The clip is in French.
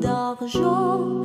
d'argent